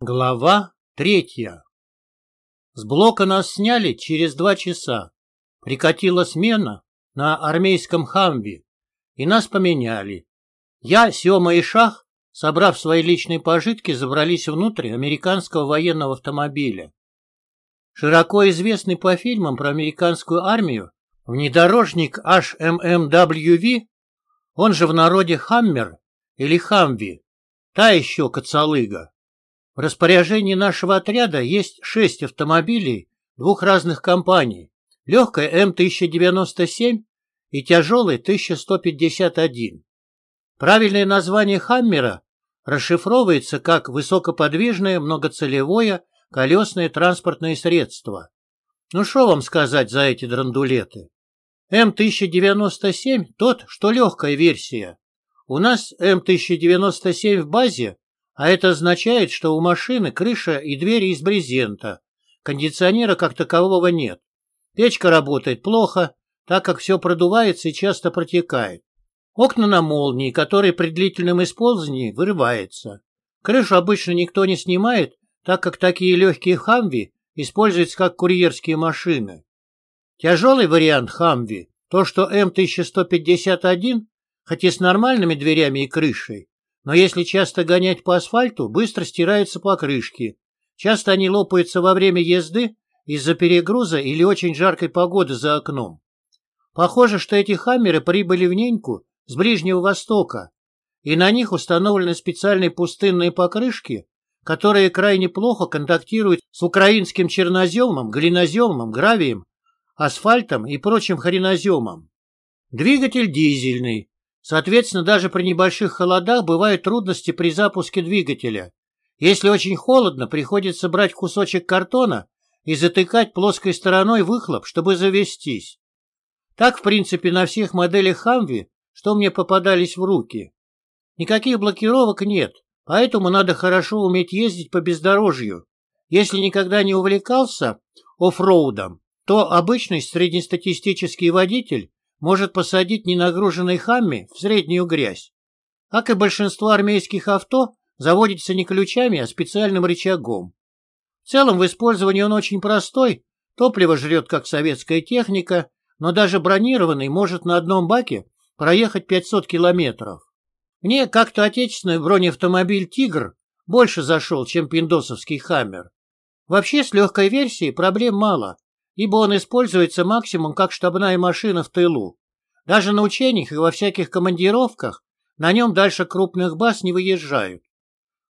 Глава третья С блока нас сняли через два часа. Прикатила смена на армейском хамве, и нас поменяли. Я, Сема и Шах, собрав свои личные пожитки, забрались внутрь американского военного автомобиля. Широко известный по фильмам про американскую армию, внедорожник HMMWV, он же в народе Хаммер или Хамви, та еще коцалыга. В распоряжении нашего отряда есть шесть автомобилей двух разных компаний. Легкая М-1097 и тяжелый 1151. Правильное название «Хаммера» расшифровывается как высокоподвижное многоцелевое колесное транспортное средство. Ну что вам сказать за эти драндулеты? М-1097 тот, что легкая версия. У нас М-1097 в базе а это означает, что у машины крыша и двери из брезента. Кондиционера как такового нет. Печка работает плохо, так как все продувается и часто протекает. Окна на молнии, которые при длительном использовании вырываются. Крышу обычно никто не снимает, так как такие легкие хамви используются как курьерские машины. Тяжелый вариант хамви, то что М1151, хоть и с нормальными дверями и крышей, но если часто гонять по асфальту, быстро стираются покрышки. Часто они лопаются во время езды из-за перегруза или очень жаркой погоды за окном. Похоже, что эти хаммеры прибыли в Неньку с Ближнего Востока, и на них установлены специальные пустынные покрышки, которые крайне плохо контактируют с украинским черноземом, глиноземом, гравием, асфальтом и прочим хреноземом. Двигатель дизельный, Соответственно, даже при небольших холодах бывают трудности при запуске двигателя. Если очень холодно, приходится брать кусочек картона и затыкать плоской стороной выхлоп, чтобы завестись. Так, в принципе, на всех моделях Хамви, что мне попадались в руки. Никаких блокировок нет, поэтому надо хорошо уметь ездить по бездорожью. Если никогда не увлекался оффроудом, то обычный среднестатистический водитель может посадить ненагруженный хамми в среднюю грязь. Как и большинство армейских авто, заводится не ключами, а специальным рычагом. В целом в использовании он очень простой, топливо жрет как советская техника, но даже бронированный может на одном баке проехать 500 километров. Мне как-то отечественный бронеавтомобиль «Тигр» больше зашел, чем пиндосовский «Хаммер». Вообще с легкой версией проблем мало ибо он используется максимум как штабная машина в тылу. Даже на учениях и во всяких командировках на нем дальше крупных баз не выезжают.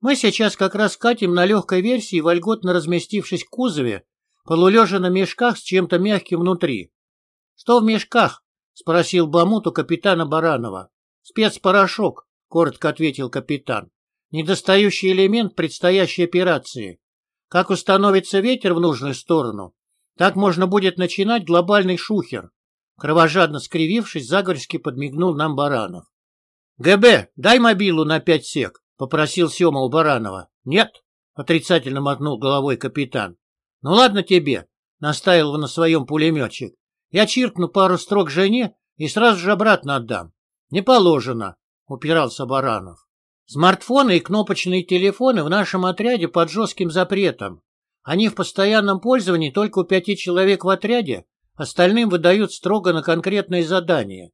Мы сейчас как раз катим на легкой версии, вольготно разместившись в кузове, полулежа на мешках с чем-то мягким внутри. — Что в мешках? — спросил Бамут у капитана Баранова. — Спецпорошок, — коротко ответил капитан. — Недостающий элемент предстоящей операции. Как установится ветер в нужную сторону, так можно будет начинать глобальный шухер. Кровожадно скривившись, Загорский подмигнул нам Баранов. — ГБ, дай мобилу на пять сек, — попросил Сема у Баранова. — Нет, — отрицательно мотнул головой капитан. — Ну ладно тебе, — настаивал на своем пулеметчик. — Я чиркну пару строк жене и сразу же обратно отдам. — Не положено, — упирался Баранов. Смартфоны и кнопочные телефоны в нашем отряде под жестким запретом. Они в постоянном пользовании только у пяти человек в отряде, остальным выдают строго на конкретные задания.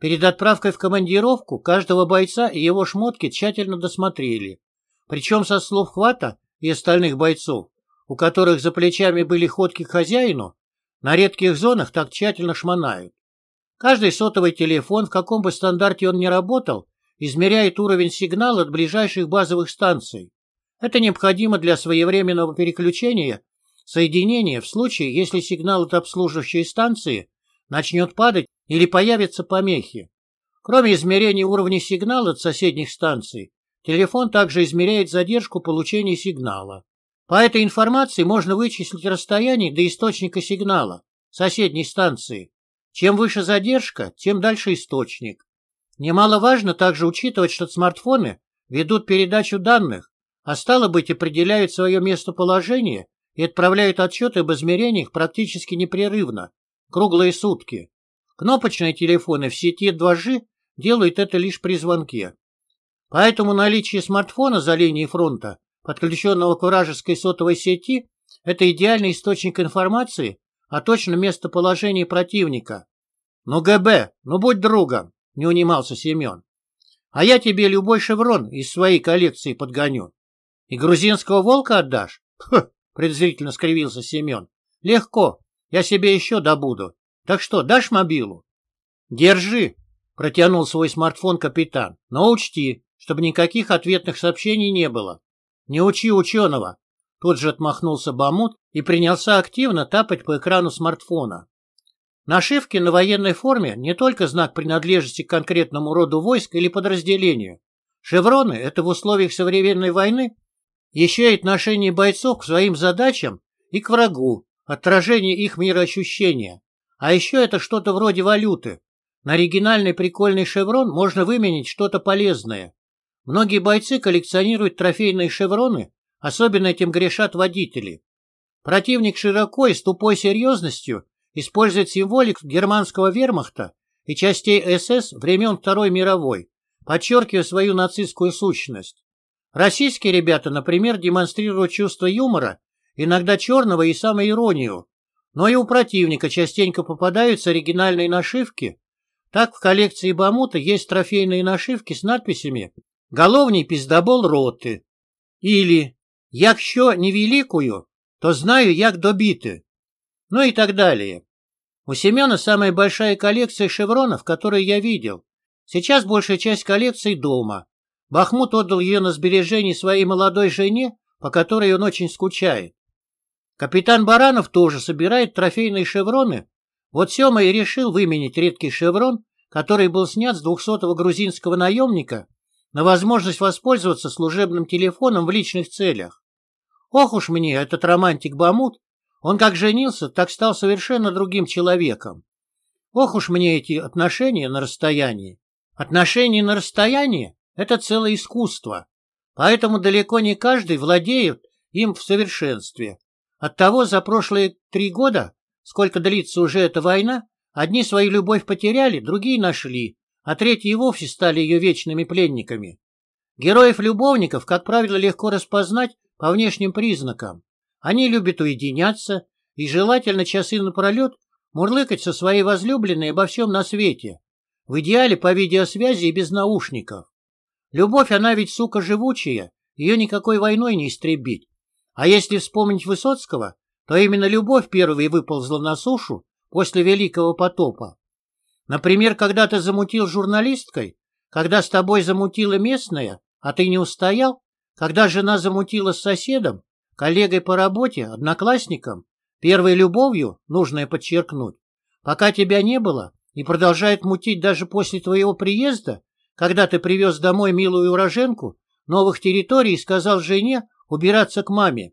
Перед отправкой в командировку каждого бойца и его шмотки тщательно досмотрели. Причем со слов хвата и остальных бойцов, у которых за плечами были ходки к хозяину, на редких зонах так тщательно шмонают. Каждый сотовый телефон, в каком бы стандарте он ни работал, измеряет уровень сигнала от ближайших базовых станций. Это необходимо для своевременного переключения соединения в случае, если сигнал от обслуживающей станции начнет падать или появятся помехи. Кроме измерения уровня сигнала от соседних станций, телефон также измеряет задержку получения сигнала. По этой информации можно вычислить расстояние до источника сигнала, соседней станции. Чем выше задержка, тем дальше источник. Немаловажно также учитывать, что смартфоны ведут передачу данных, а стало быть определяют свое местоположение и отправляют отчеты об измерениях практически непрерывно, круглые сутки. Кнопочные телефоны в сети 2G делают это лишь при звонке. Поэтому наличие смартфона за линией фронта подключенного к вражеской сотовой сети, это идеальный источник информации о точном местоположении противника. «Ну, ГБ, ну будь другом!» — не унимался Семен. «А я тебе любой шеврон из своей коллекции подгоню. И грузинского волка отдашь?» «Хм!» — презрительно скривился Семен. «Легко, я себе еще добуду. Так что, дашь мобилу?» «Держи!» — протянул свой смартфон капитан. «Но учти, чтобы никаких ответных сообщений не было. Не учи ученого!» Тут же отмахнулся Бамут и принялся активно тапать по экрану смартфона. Нашивки на военной форме не только знак принадлежности к конкретному роду войск или подразделению. Шевроны – это в условиях современной войны еще и отношение бойцов к своим задачам и к врагу, отражение их мироощущения. А еще это что-то вроде валюты. На оригинальный прикольный шеврон можно выменить что-то полезное. Многие бойцы коллекционируют трофейные шевроны, особенно этим грешат водители. Противник широко и с тупой серьезностью использует символик германского вермахта и частей СС времен Второй мировой, подчеркивая свою нацистскую сущность. Российские ребята, например, демонстрируют чувство юмора, иногда черного и самоиронию, но и у противника частенько попадаются оригинальные нашивки. Так в коллекции Бамута есть трофейные нашивки с надписями «Головний пиздобол роты» или «Якщо не великую, то знаю, як добиты» ну и так далее. У Семена самая большая коллекция шевронов, которые я видел. Сейчас большая часть коллекции дома. Бахмут отдал ее на сбережение своей молодой жене, по которой он очень скучает. Капитан Баранов тоже собирает трофейные шевроны. Вот Сема и решил выменить редкий шеврон, который был снят с 200-го грузинского наемника, на возможность воспользоваться служебным телефоном в личных целях. Ох уж мне этот романтик Бамут он как женился, так стал совершенно другим человеком. Ох уж мне эти отношения на расстоянии. Отношения на расстоянии – это целое искусство. Поэтому далеко не каждый владеет им в совершенстве. Оттого за прошлые три года, сколько длится уже эта война, одни свою любовь потеряли, другие нашли, а третьи и вовсе стали ее вечными пленниками. Героев-любовников, как правило, легко распознать по внешним признакам. Они любят уединяться и желательно часы напролет мурлыкать со своей возлюбленной обо всем на свете, в идеале по видеосвязи и без наушников. Любовь, она ведь, сука, живучая, ее никакой войной не истребить. А если вспомнить Высоцкого, то именно любовь первой выползла на сушу после Великого потопа. Например, когда ты замутил журналисткой, когда с тобой замутила местная, а ты не устоял, когда жена замутила с соседом, коллегой по работе, одноклассником, первой любовью, нужно подчеркнуть, пока тебя не было и продолжает мутить даже после твоего приезда, когда ты привез домой милую уроженку новых территорий и сказал жене убираться к маме,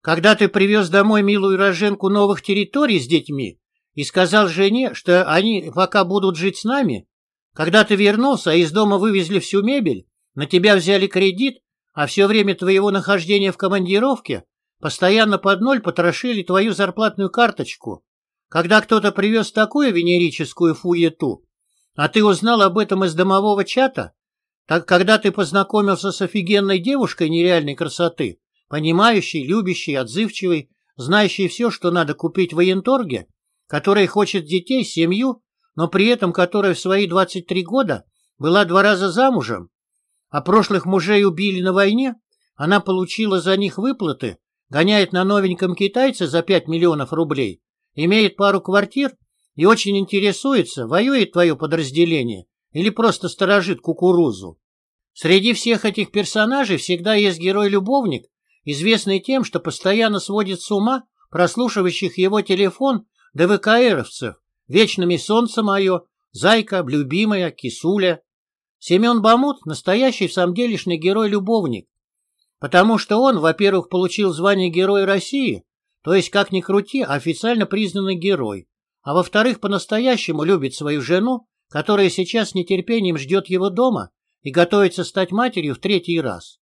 когда ты привез домой милую уроженку новых территорий с детьми и сказал жене, что они пока будут жить с нами, когда ты вернулся, а из дома вывезли всю мебель, на тебя взяли кредит, а все время твоего нахождения в командировке постоянно под ноль потрошили твою зарплатную карточку. Когда кто-то привез такую венерическую фуету, а ты узнал об этом из домового чата, так когда ты познакомился с офигенной девушкой нереальной красоты, понимающей, любящей, отзывчивой, знающей все, что надо купить в военторге, которая хочет детей, семью, но при этом которая в свои 23 года была два раза замужем, а прошлых мужей убили на войне, она получила за них выплаты, гоняет на новеньком китайце за 5 миллионов рублей, имеет пару квартир и очень интересуется, воюет твое подразделение или просто сторожит кукурузу. Среди всех этих персонажей всегда есть герой-любовник, известный тем, что постоянно сводит с ума прослушивающих его телефон ДВКРовцев, вечными солнце мое, зайка, любимая, кисуля. Семен Бамут – настоящий в самом делешный герой-любовник. Потому что он, во-первых, получил звание Героя России, то есть, как ни крути, официально признанный герой, а во-вторых, по-настоящему любит свою жену, которая сейчас с нетерпением ждет его дома и готовится стать матерью в третий раз.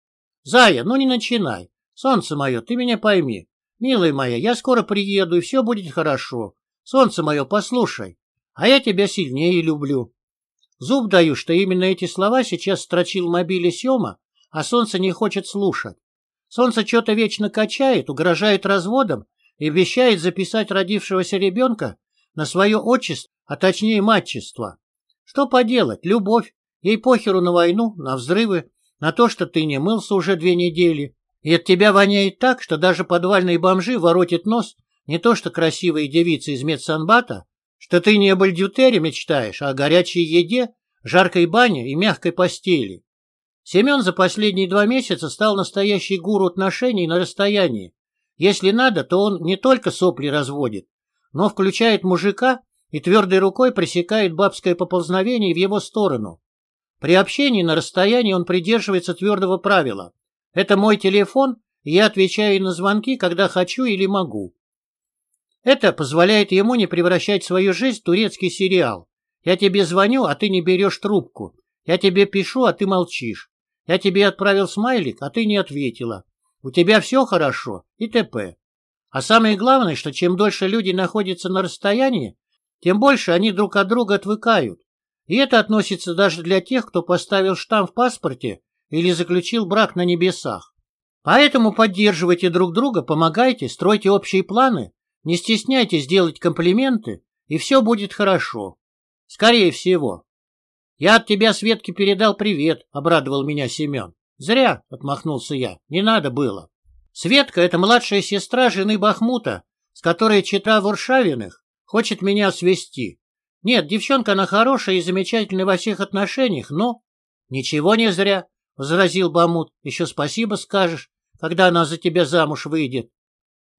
«Зая, ну не начинай. Солнце мое, ты меня пойми. Милая моя, я скоро приеду, и все будет хорошо. Солнце мое, послушай. А я тебя сильнее люблю. Зуб даю, что именно эти слова сейчас строчил в мобиле Сема, а солнце не хочет слушать. Солнце что-то вечно качает, угрожает разводом и обещает записать родившегося ребенка на свое отчество, а точнее матчество. Что поделать, любовь, ей похеру на войну, на взрывы, на то, что ты не мылся уже две недели, и от тебя воняет так, что даже подвальные бомжи воротят нос, не то что красивые девицы из медсанбата, что ты не об альдютере мечтаешь, а о горячей еде, жаркой бане и мягкой постели. Семен за последние два месяца стал настоящий гуру отношений на расстоянии. Если надо, то он не только сопли разводит, но включает мужика и твердой рукой пресекает бабское поползновение в его сторону. При общении на расстоянии он придерживается твердого правила. Это мой телефон, и я отвечаю на звонки, когда хочу или могу. Это позволяет ему не превращать свою жизнь в турецкий сериал. Я тебе звоню, а ты не берешь трубку. Я тебе пишу, а ты молчишь. Я тебе отправил смайлик, а ты не ответила. У тебя все хорошо и т.п. А самое главное, что чем дольше люди находятся на расстоянии, тем больше они друг от друга отвыкают. И это относится даже для тех, кто поставил штамп в паспорте или заключил брак на небесах. Поэтому поддерживайте друг друга, помогайте, стройте общие планы, не стесняйтесь делать комплименты, и все будет хорошо. Скорее всего. Я от тебя Светке передал привет, обрадовал меня Семен. Зря, отмахнулся я, не надо было. Светка — это младшая сестра жены Бахмута, с которой чита Варшавиных хочет меня свести. Нет, девчонка она хорошая и замечательная во всех отношениях, но... Ничего не зря, — возразил Бахмут. Еще спасибо скажешь, когда она за тебя замуж выйдет.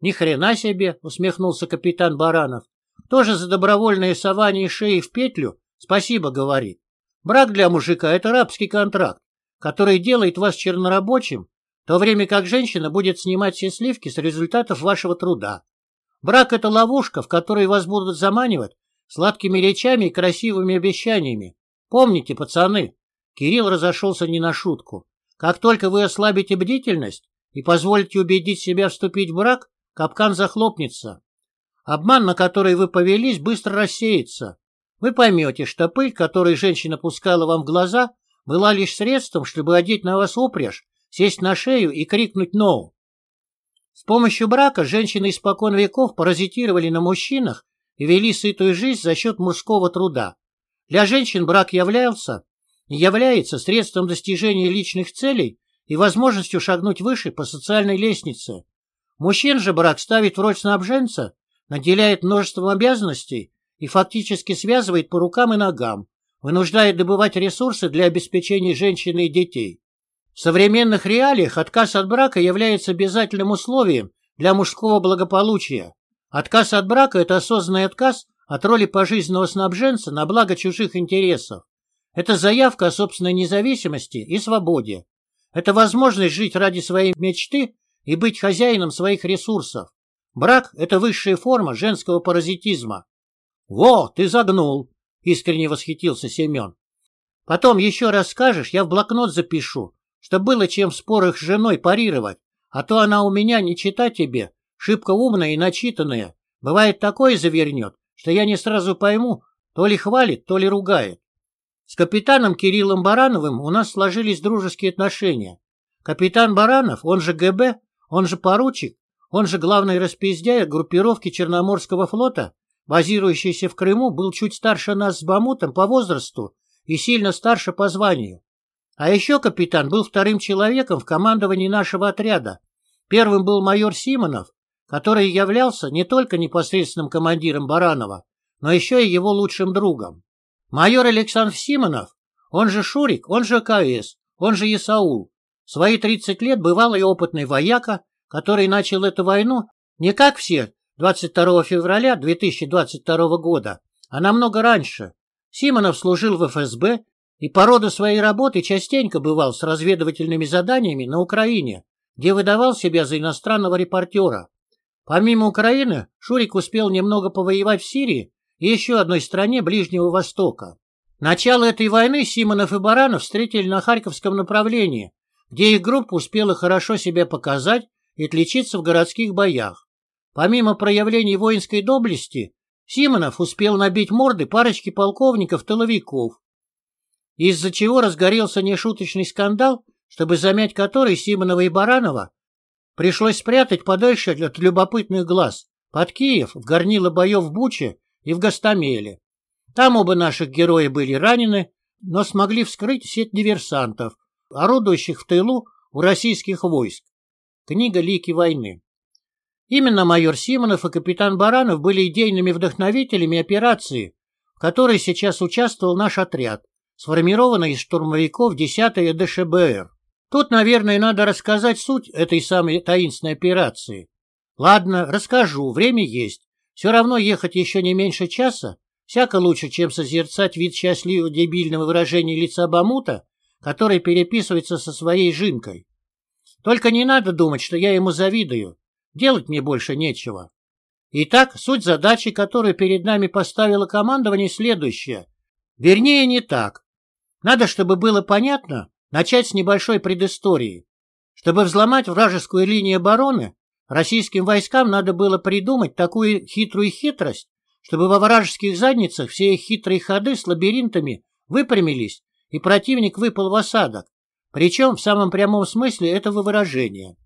Ни хрена себе, усмехнулся капитан Баранов. Тоже за добровольное сование шеи в петлю спасибо говорит. Брак для мужика — это рабский контракт, который делает вас чернорабочим, то время как женщина будет снимать все сливки с результатов вашего труда. Брак — это ловушка, в которой вас будут заманивать сладкими речами и красивыми обещаниями. Помните, пацаны, Кирилл разошелся не на шутку. Как только вы ослабите бдительность и позволите убедить себя вступить в брак, капкан захлопнется. Обман, на который вы повелись, быстро рассеется. Вы поймете, что пыль, которую женщина пускала вам в глаза, была лишь средством, чтобы одеть на вас упряжь, сесть на шею и крикнуть «ноу». С помощью брака женщины испокон веков паразитировали на мужчинах и вели сытую жизнь за счет мужского труда. Для женщин брак являлся и является средством достижения личных целей и возможностью шагнуть выше по социальной лестнице. Мужчин же брак ставит в роль снабженца, наделяет множеством обязанностей и фактически связывает по рукам и ногам, вынуждает добывать ресурсы для обеспечения женщины и детей. В современных реалиях отказ от брака является обязательным условием для мужского благополучия. Отказ от брака – это осознанный отказ от роли пожизненного снабженца на благо чужих интересов. Это заявка о собственной независимости и свободе. Это возможность жить ради своей мечты и быть хозяином своих ресурсов. Брак – это высшая форма женского паразитизма. — Во, ты загнул! — искренне восхитился Семен. — Потом еще раз скажешь, я в блокнот запишу, что было чем в спорах с женой парировать, а то она у меня, не читать тебе, шибко умная и начитанная. Бывает такое завернет, что я не сразу пойму, то ли хвалит, то ли ругает. С капитаном Кириллом Барановым у нас сложились дружеские отношения. Капитан Баранов, он же ГБ, он же поручик, он же главный распиздяй группировки Черноморского флота, базирующийся в Крыму, был чуть старше нас с Бамутом по возрасту и сильно старше по званию. А еще капитан был вторым человеком в командовании нашего отряда. Первым был майор Симонов, который являлся не только непосредственным командиром Баранова, но еще и его лучшим другом. Майор Александр Симонов, он же Шурик, он же КС, он же Исаул, свои 30 лет бывалый опытный вояка, который начал эту войну не как все 22 февраля 2022 года, а намного раньше. Симонов служил в ФСБ и по роду своей работы частенько бывал с разведывательными заданиями на Украине, где выдавал себя за иностранного репортера. Помимо Украины, Шурик успел немного повоевать в Сирии и еще одной стране Ближнего Востока. Начало этой войны Симонов и Баранов встретили на Харьковском направлении, где их группа успела хорошо себя показать и отличиться в городских боях. Помимо проявлений воинской доблести, Симонов успел набить морды парочки полковников-тыловиков, из-за чего разгорелся нешуточный скандал, чтобы замять который Симонова и Баранова пришлось спрятать подальше от любопытных глаз, под Киев, в горнило боев в Буче и в Гастамеле. Там оба наших героя были ранены, но смогли вскрыть сеть диверсантов, орудующих в тылу у российских войск. Книга «Лики войны». Именно майор Симонов и капитан Баранов были идейными вдохновителями операции, в которой сейчас участвовал наш отряд, сформированный из штурмовиков 10-й ДШБР. Тут, наверное, надо рассказать суть этой самой таинственной операции. Ладно, расскажу, время есть. Все равно ехать еще не меньше часа, всяко лучше, чем созерцать вид счастливого дебильного выражения лица Бамута, который переписывается со своей жинкой. Только не надо думать, что я ему завидую. Делать мне больше нечего. Итак, суть задачи, которую перед нами поставило командование, следующая. Вернее, не так. Надо, чтобы было понятно, начать с небольшой предыстории. Чтобы взломать вражескую линию обороны, российским войскам надо было придумать такую хитрую хитрость, чтобы во вражеских задницах все их хитрые ходы с лабиринтами выпрямились, и противник выпал в осадок, причем в самом прямом смысле этого выражения.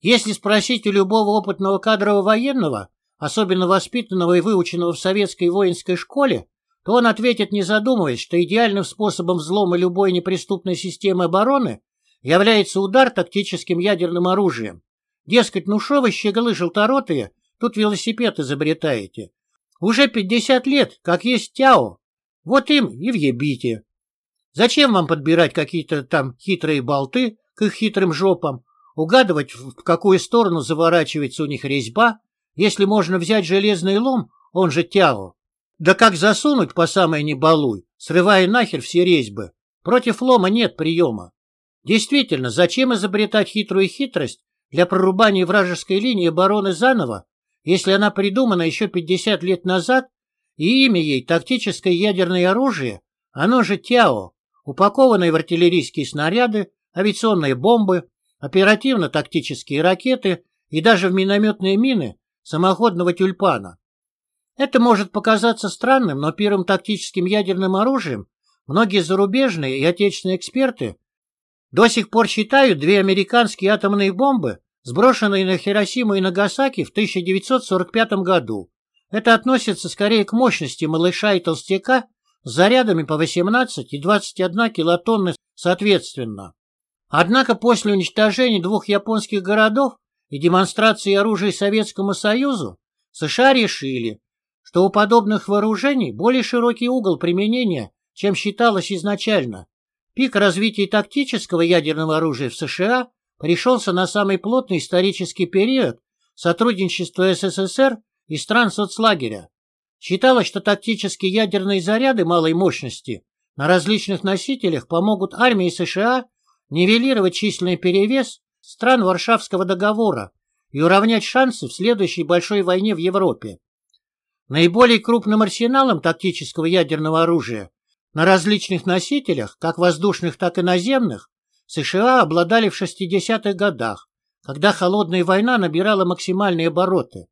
Если спросить у любого опытного кадрового военного, особенно воспитанного и выученного в советской воинской школе, то он ответит, не задумываясь, что идеальным способом взлома любой неприступной системы обороны является удар тактическим ядерным оружием. Дескать, ну шо вы, щеголы желторотые, тут велосипед изобретаете. Уже 50 лет, как есть Тяо. Вот им и въебите. Зачем вам подбирать какие-то там хитрые болты к их хитрым жопам? угадывать, в какую сторону заворачивается у них резьба, если можно взять железный лом, он же тяо. Да как засунуть по самой небалуй, срывая нахер все резьбы. Против лома нет приема. Действительно, зачем изобретать хитрую хитрость для прорубания вражеской линии обороны заново, если она придумана еще 50 лет назад, и имя ей тактическое ядерное оружие, оно же ТЯО, упакованное в артиллерийские снаряды, авиационные бомбы, оперативно-тактические ракеты и даже в минометные мины самоходного тюльпана. Это может показаться странным, но первым тактическим ядерным оружием многие зарубежные и отечественные эксперты до сих пор считают две американские атомные бомбы, сброшенные на Хиросиму и Нагасаки в 1945 году. Это относится скорее к мощности малыша и толстяка с зарядами по 18 и 21 килотонны соответственно. Однако после уничтожения двух японских городов и демонстрации оружия Советскому Союзу США решили, что у подобных вооружений более широкий угол применения, чем считалось изначально. Пик развития тактического ядерного оружия в США пришелся на самый плотный исторический период сотрудничества СССР и стран соцлагеря. Считалось, что тактические ядерные заряды малой мощности на различных носителях помогут армии США нивелировать численный перевес стран Варшавского договора и уравнять шансы в следующей большой войне в Европе. Наиболее крупным арсеналом тактического ядерного оружия на различных носителях, как воздушных, так и наземных, США обладали в 60-х годах, когда холодная война набирала максимальные обороты.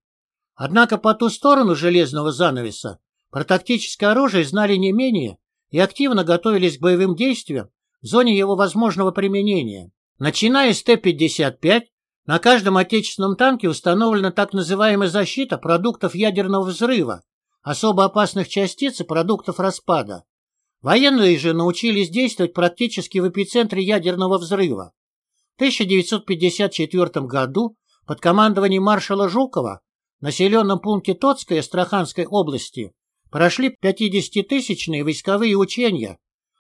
Однако по ту сторону железного занавеса про тактическое оружие знали не менее и активно готовились к боевым действиям в зоне его возможного применения. Начиная с Т-55, на каждом отечественном танке установлена так называемая защита продуктов ядерного взрыва, особо опасных частиц и продуктов распада. Военные же научились действовать практически в эпицентре ядерного взрыва. В 1954 году под командованием маршала Жукова в населенном пункте Тоцкой Астраханской области прошли 50-тысячные войсковые учения,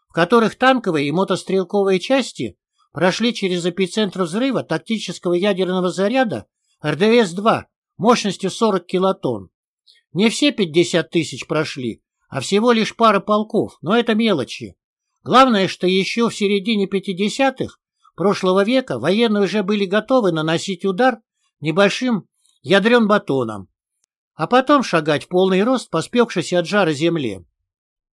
в которых танковые и мотострелковые части прошли через эпицентр взрыва тактического ядерного заряда РДС-2 мощностью 40 килотонн. Не все 50 тысяч прошли, а всего лишь пара полков, но это мелочи. Главное, что еще в середине 50-х прошлого века военные уже были готовы наносить удар небольшим ядрен батоном, а потом шагать в полный рост по спекшейся от жара земле.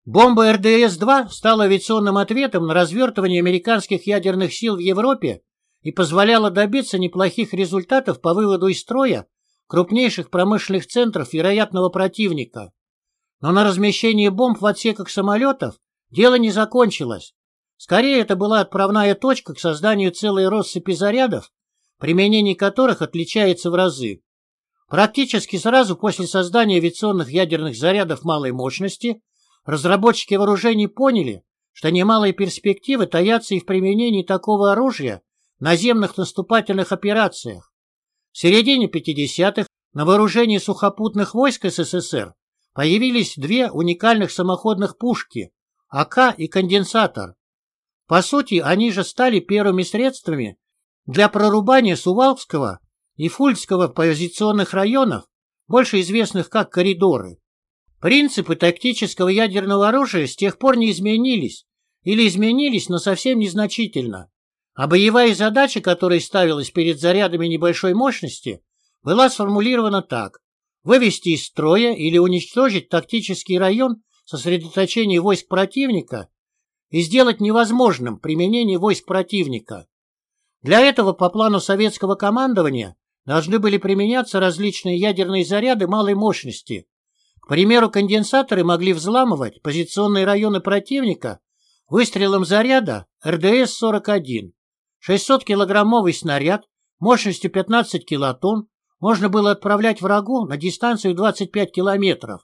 Бомба РДС-2 стала авиационным ответом на развертывание американских ядерных сил в Европе и позволяла добиться неплохих результатов по выводу из строя крупнейших промышленных центров вероятного противника. Но на размещении бомб в отсеках самолетов дело не закончилось. Скорее, это была отправная точка к созданию целой россыпи зарядов, применение которых отличается в разы. Практически сразу после создания авиационных ядерных зарядов малой мощности разработчики вооружений поняли, что немалые перспективы таятся и в применении такого оружия в наземных наступательных операциях. В середине 50-х на вооружении сухопутных войск СССР появились две уникальных самоходных пушки АК и конденсатор. По сути, они же стали первыми средствами для прорубания Сувалского и Фульдского позиционных районов, больше известных как коридоры. Принципы тактического ядерного оружия с тех пор не изменились или изменились, но совсем незначительно. А боевая задача, которая ставилась перед зарядами небольшой мощности, была сформулирована так. Вывести из строя или уничтожить тактический район сосредоточения войск противника и сделать невозможным применение войск противника. Для этого по плану советского командования должны были применяться различные ядерные заряды малой мощности. К примеру, конденсаторы могли взламывать позиционные районы противника выстрелом заряда РДС-41. 600-килограммовый снаряд мощностью 15 килотонн можно было отправлять врагу на дистанцию 25 километров,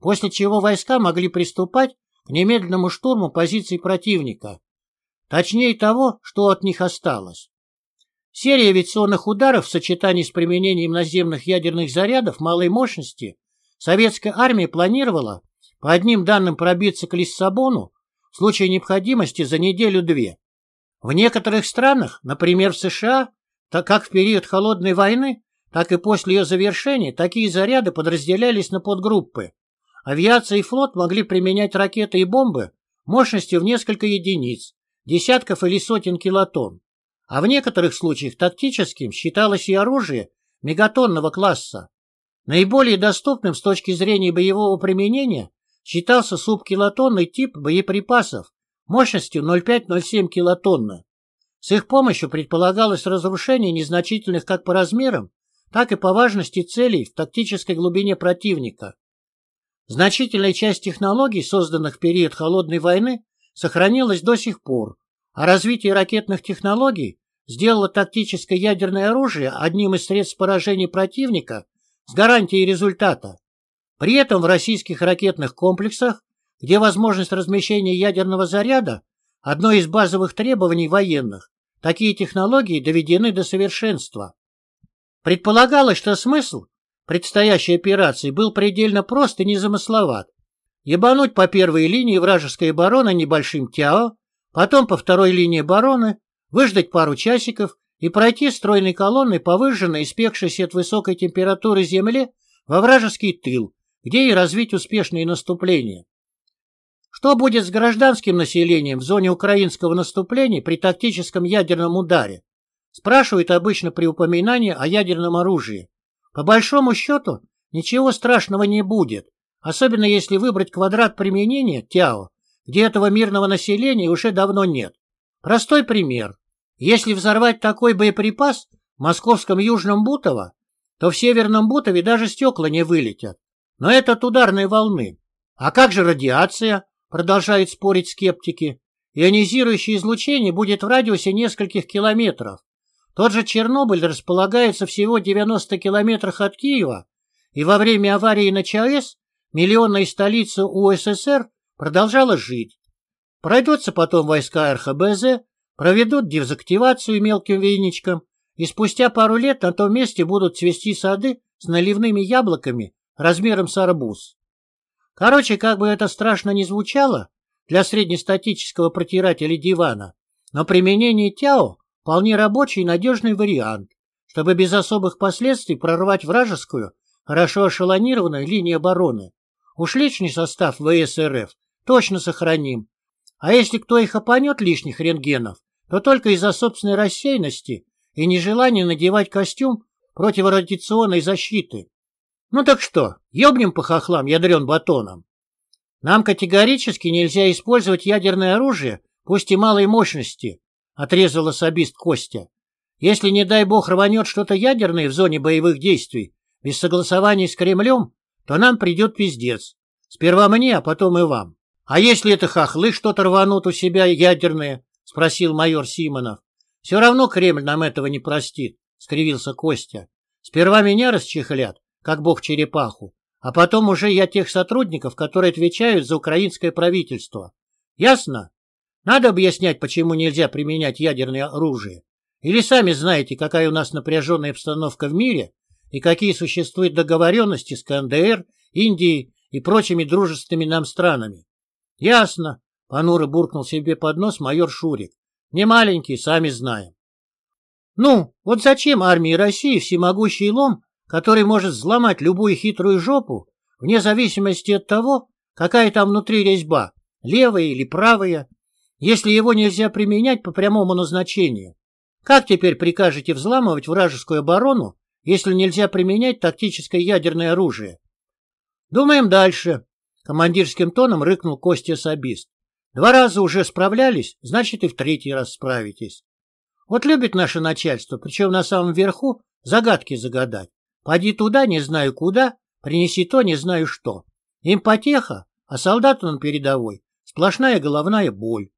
после чего войска могли приступать к немедленному штурму позиций противника. Точнее того, что от них осталось. Серия авиационных ударов в сочетании с применением наземных ядерных зарядов малой мощности советская армия планировала, по одним данным, пробиться к Лиссабону в случае необходимости за неделю-две. В некоторых странах, например в США, так как в период Холодной войны, так и после ее завершения, такие заряды подразделялись на подгруппы. Авиация и флот могли применять ракеты и бомбы мощностью в несколько единиц, десятков или сотен килотонн а в некоторых случаях тактическим считалось и оружие мегатонного класса. Наиболее доступным с точки зрения боевого применения считался субкилотонный тип боеприпасов мощностью 0,5-0,7 килотонна. С их помощью предполагалось разрушение незначительных как по размерам, так и по важности целей в тактической глубине противника. Значительная часть технологий, созданных в период Холодной войны, сохранилась до сих пор, а развитие ракетных технологий сделало тактическое ядерное оружие одним из средств поражения противника с гарантией результата. При этом в российских ракетных комплексах, где возможность размещения ядерного заряда – одно из базовых требований военных, такие технологии доведены до совершенства. Предполагалось, что смысл предстоящей операции был предельно прост и незамысловат. Ебануть по первой линии вражеской обороны небольшим ТЯО, потом по второй линии обороны, выждать пару часиков и пройти стройной колонной по выжженной, испекшейся от высокой температуры земле во вражеский тыл, где и развить успешные наступления. Что будет с гражданским населением в зоне украинского наступления при тактическом ядерном ударе? Спрашивают обычно при упоминании о ядерном оружии. По большому счету, ничего страшного не будет, особенно если выбрать квадрат применения ТЯО где этого мирного населения уже давно нет. Простой пример. Если взорвать такой боеприпас в московском Южном Бутово, то в Северном Бутове даже стекла не вылетят. Но это от ударной волны. А как же радиация? Продолжают спорить скептики. Ионизирующее излучение будет в радиусе нескольких километров. Тот же Чернобыль располагается всего 90 километрах от Киева, и во время аварии на ЧАЭС миллионной столицы УССР продолжала жить. Пройдутся потом войска РХБЗ, проведут дезактивацию мелким веничком, и спустя пару лет на том месте будут цвести сады с наливными яблоками размером с арбуз. Короче, как бы это страшно ни звучало для среднестатического протирателя дивана, но применение ТЯО вполне рабочий и надежный вариант, чтобы без особых последствий прорвать вражескую, хорошо ошелонированную линию обороны. Уж личный состав ВСРФ точно сохраним. А если кто их опанет лишних рентгенов, то только из-за собственной рассеянности и нежелания надевать костюм противорадиационной защиты. Ну так что, ебнем по хохлам ядрен батоном? Нам категорически нельзя использовать ядерное оружие, пусть и малой мощности, отрезал особист Костя. Если, не дай бог, рванет что-то ядерное в зоне боевых действий, без согласования с Кремлем, то нам придет пиздец. Сперва мне, а потом и вам. — А если это хохлы что-то рванут у себя ядерные? — спросил майор Симонов. — Все равно Кремль нам этого не простит. — скривился Костя. Сперва меня расчехлят, как бог черепаху, а потом уже я тех сотрудников, которые отвечают за украинское правительство. Ясно? Надо объяснять, почему нельзя применять ядерное оружие. Или сами знаете, какая у нас напряженная обстановка в мире и какие существуют договоренности с КНДР, Индией и прочими дружественными нам странами. Ясно, понуро буркнул себе под нос майор Шурик. Не маленький, сами знаем. Ну, вот зачем армии России всемогущий лом, который может взломать любую хитрую жопу, вне зависимости от того, какая там внутри резьба, левая или правая, если его нельзя применять по прямому назначению? Как теперь прикажете взламывать вражескую оборону, если нельзя применять тактическое ядерное оружие? Думаем дальше. Командирским тоном рыкнул Костя-особист. Два раза уже справлялись, значит и в третий раз справитесь. Вот любит наше начальство, причем на самом верху, загадки загадать. Пойди туда, не знаю куда, принеси то, не знаю что. Им потеха, а солдату на передовой сплошная головная боль.